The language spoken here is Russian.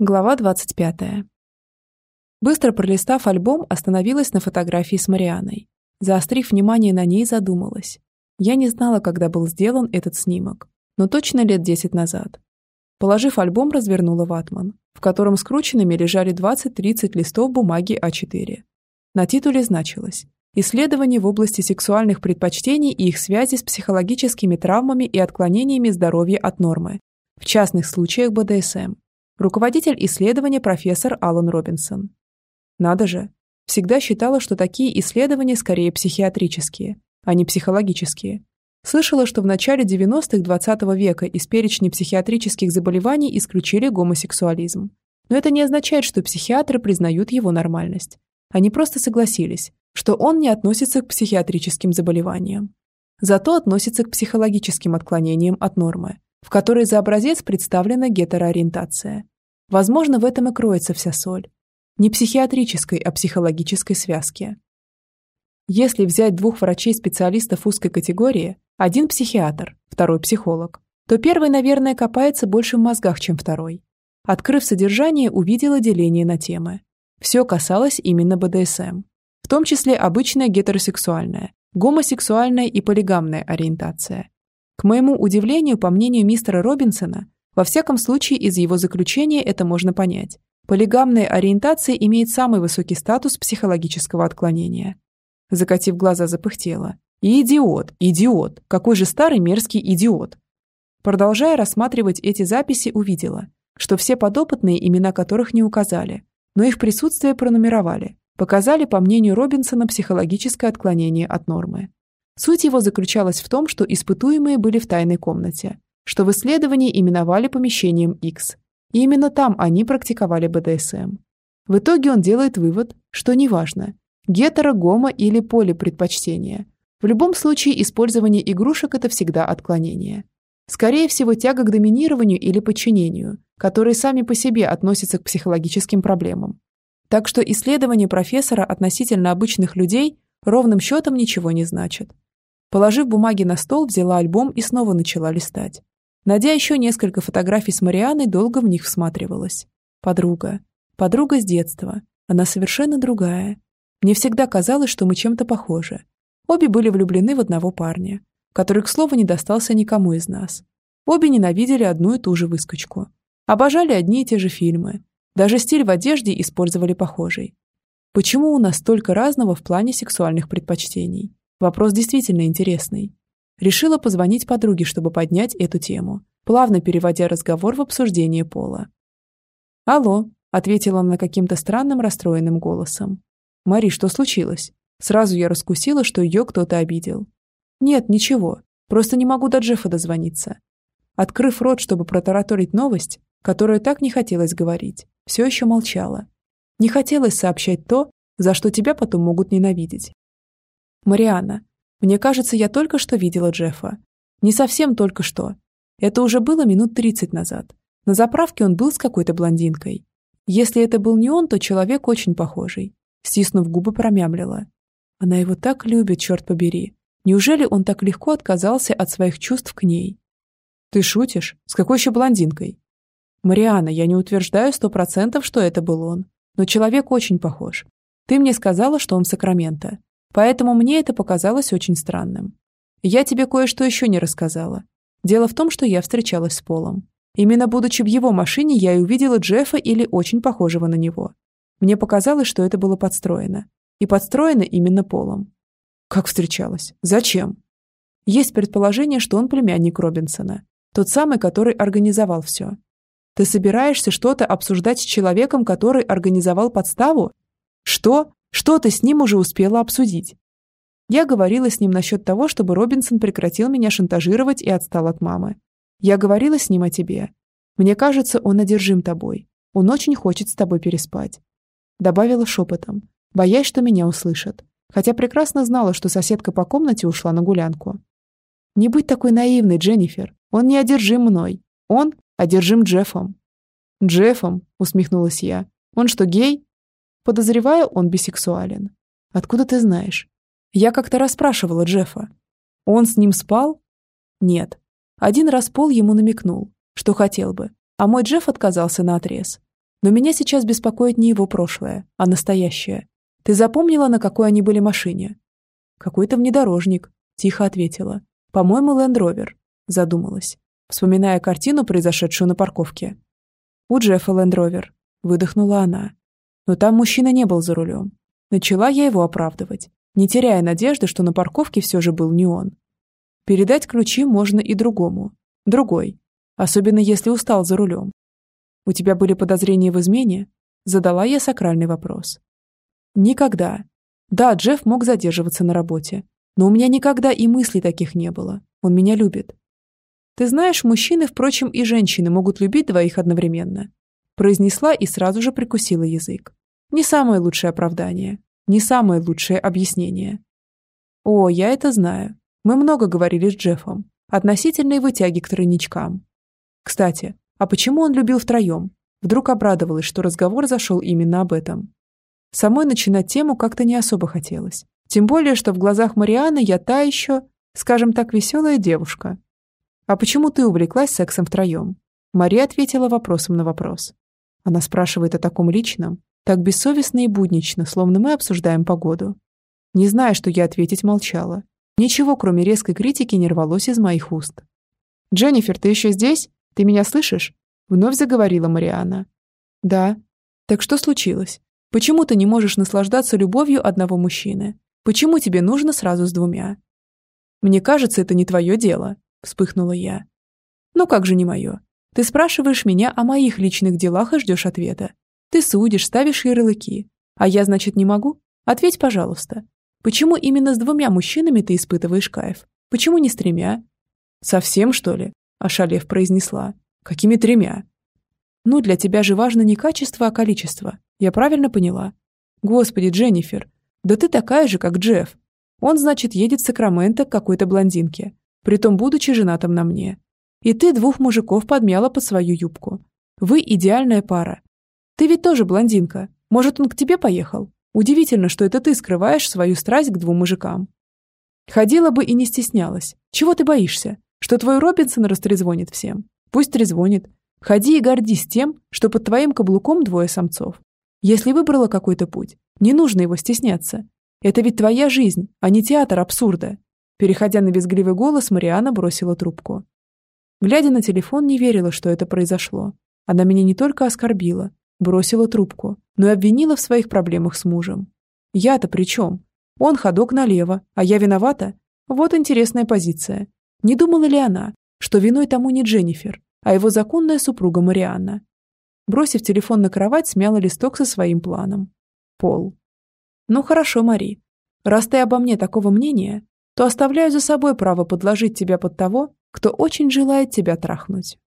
Глава 25. Быстро пролистав альбом, остановилась на фотографии с Марианой. Заострив внимание на ней, задумалась. Я не знала, когда был сделан этот снимок, но точно лет 10 назад. Положив альбом, развернула ватман, в котором скрученными лежали 20-30 листов бумаги А4. На титуле значилось «Исследования в области сексуальных предпочтений и их связи с психологическими травмами и отклонениями здоровья от нормы, в частных случаях БДСМ, руководитель исследования профессор Алан Робинсон. Надо же, всегда считала, что такие исследования скорее психиатрические, а не психологические. Слышала, что в начале 90-х 20 -го века из перечня психиатрических заболеваний исключили гомосексуализм. Но это не означает, что психиатры признают его нормальность. Они просто согласились, что он не относится к психиатрическим заболеваниям. Зато относится к психологическим отклонениям от нормы, в которой за образец представлена гетероориентация. Возможно, в этом и кроется вся соль. Не психиатрической, а психологической связки. Если взять двух врачей-специалистов узкой категории, один психиатр, второй психолог, то первый, наверное, копается больше в мозгах, чем второй. Открыв содержание, увидела деление на темы. Все касалось именно БДСМ, в том числе обычная гетеросексуальная, гомосексуальная и полигамная ориентация, к моему удивлению, по мнению мистера Робинсона, во всяком случае из его заключения это можно понять, полигамная ориентация имеет самый высокий статус психологического отклонения. Закатив глаза, запыхтела. Идиот, идиот, какой же старый мерзкий идиот. Продолжая рассматривать эти записи, увидела, что все подопытные, имена которых не указали, но их присутствие пронумеровали, показали, по мнению Робинсона, психологическое отклонение от нормы. Суть его заключалась в том, что испытуемые были в тайной комнате, что в исследовании именовали помещением X. И именно там они практиковали БДСМ. В итоге он делает вывод, что неважно, гетеро, гомо или поле предпочтения. В любом случае использование игрушек – это всегда отклонение. Скорее всего, тяга к доминированию или подчинению, которые сами по себе относятся к психологическим проблемам. Так что исследование профессора относительно обычных людей ровным счетом ничего не значит. Положив бумаги на стол, взяла альбом и снова начала листать. Найдя еще несколько фотографий с Марианой, долго в них всматривалась. Подруга. Подруга с детства. Она совершенно другая. Мне всегда казалось, что мы чем-то похожи. Обе были влюблены в одного парня, который, к слову, не достался никому из нас. Обе ненавидели одну и ту же выскочку. Обожали одни и те же фильмы. Даже стиль в одежде использовали похожий. Почему у нас столько разного в плане сексуальных предпочтений? Вопрос действительно интересный. Решила позвонить подруге, чтобы поднять эту тему, плавно переводя разговор в обсуждение пола. «Алло», — ответила она каким-то странным расстроенным голосом. «Мари, что случилось?» Сразу я раскусила, что ее кто-то обидел. «Нет, ничего. Просто не могу до Джеффа дозвониться». Открыв рот, чтобы протараторить новость, которую так не хотелось говорить, все еще молчала. Не хотелось сообщать то, за что тебя потом могут ненавидеть. Марианна, мне кажется, я только что видела Джеффа. Не совсем только что. Это уже было минут 30 назад. На заправке он был с какой-то блондинкой. Если это был не он, то человек очень похожий. Стиснув губы, промямлила. Она его так любит, черт побери. Неужели он так легко отказался от своих чувств к ней? Ты шутишь? С какой еще блондинкой? Мариана, я не утверждаю сто процентов, что это был он. Но человек очень похож. Ты мне сказала, что он Сакраменто. Поэтому мне это показалось очень странным. Я тебе кое-что еще не рассказала. Дело в том, что я встречалась с Полом. Именно будучи в его машине, я и увидела Джеффа или очень похожего на него. Мне показалось, что это было подстроено. И подстроено именно Полом. Как встречалась? Зачем? Есть предположение, что он племянник Робинсона. Тот самый, который организовал все. Ты собираешься что-то обсуждать с человеком, который организовал подставу? Что? Что ты с ним уже успела обсудить? Я говорила с ним насчет того, чтобы Робинсон прекратил меня шантажировать и отстал от мамы. Я говорила с ним о тебе. Мне кажется, он одержим тобой. Он очень хочет с тобой переспать. Добавила шепотом, боясь, что меня услышат. Хотя прекрасно знала, что соседка по комнате ушла на гулянку. Не будь такой наивной, Дженнифер. Он не одержим мной. Он одержим Джеффом. Джеффом, усмехнулась я. Он что, гей? Подозреваю, он бисексуален. Откуда ты знаешь? Я как-то расспрашивала Джеффа. Он с ним спал? Нет. Один раз Пол ему намекнул, что хотел бы, а мой Джефф отказался на отрез. Но меня сейчас беспокоит не его прошлое, а настоящее. Ты запомнила, на какой они были машине? Какой-то внедорожник, тихо ответила. По-моему, Лендровер. Задумалась, вспоминая картину, произошедшую на парковке. У Джеффа Лендровер. Выдохнула она. Но там мужчина не был за рулем. Начала я его оправдывать, не теряя надежды, что на парковке все же был не он. Передать ключи можно и другому. Другой. Особенно если устал за рулем. «У тебя были подозрения в измене?» Задала я сакральный вопрос. «Никогда. Да, Джефф мог задерживаться на работе, но у меня никогда и мыслей таких не было. Он меня любит. Ты знаешь, мужчины, впрочем, и женщины могут любить двоих одновременно. Произнесла и сразу же прикусила язык. Не самое лучшее оправдание, не самое лучшее объяснение. О, я это знаю. Мы много говорили с Джеффом относительно его тяги к тройничкам. Кстати, а почему он любил втроем? Вдруг обрадовалась, что разговор зашел именно об этом. Самой начинать тему как-то не особо хотелось. Тем более, что в глазах Марианы я та еще, скажем так, веселая девушка. «А почему ты увлеклась сексом втроем?» Мария ответила вопросом на вопрос. Она спрашивает о таком личном, так бессовестно и буднично, словно мы обсуждаем погоду. Не зная, что я ответить, молчала. Ничего, кроме резкой критики, не рвалось из моих уст. «Дженнифер, ты еще здесь? Ты меня слышишь?» Вновь заговорила Мариана. «Да». «Так что случилось? Почему ты не можешь наслаждаться любовью одного мужчины? Почему тебе нужно сразу с двумя?» «Мне кажется, это не твое дело», — вспыхнула я. «Ну как же не мое? Ты спрашиваешь меня о моих личных делах и ждешь ответа. Ты судишь, ставишь ярлыки. А я, значит, не могу? Ответь, пожалуйста. Почему именно с двумя мужчинами ты испытываешь кайф? Почему не с тремя?» «Совсем, что ли?» – ошалев произнесла. «Какими тремя?» «Ну, для тебя же важно не качество, а количество. Я правильно поняла?» «Господи, Дженнифер, да ты такая же, как Джефф. Он, значит, едет в Сакраменто к какой-то блондинке, притом будучи женатым на мне. И ты двух мужиков подмяла под свою юбку. Вы идеальная пара. Ты ведь тоже блондинка. Может, он к тебе поехал? Удивительно, что это ты скрываешь свою страсть к двум мужикам. Ходила бы и не стеснялась. Чего ты боишься? Что твой Робинсон растрезвонит всем? Пусть трезвонит. Ходи и гордись тем, что под твоим каблуком двое самцов. Если выбрала какой-то путь, не нужно его стесняться. Это ведь твоя жизнь, а не театр абсурда. Переходя на визгливый голос, Мариана бросила трубку. Глядя на телефон, не верила, что это произошло. Она меня не только оскорбила, бросила трубку, но и обвинила в своих проблемах с мужем. Я-то при чем? Он ходок налево, а я виновата? Вот интересная позиция. Не думала ли она, что виной тому не Дженнифер, а его законная супруга Марианна? Бросив телефон на кровать, смяла листок со своим планом. Пол. Ну хорошо, Мари. Раз ты обо мне такого мнения, то оставляю за собой право подложить тебя под того, кто очень желает тебя трахнуть.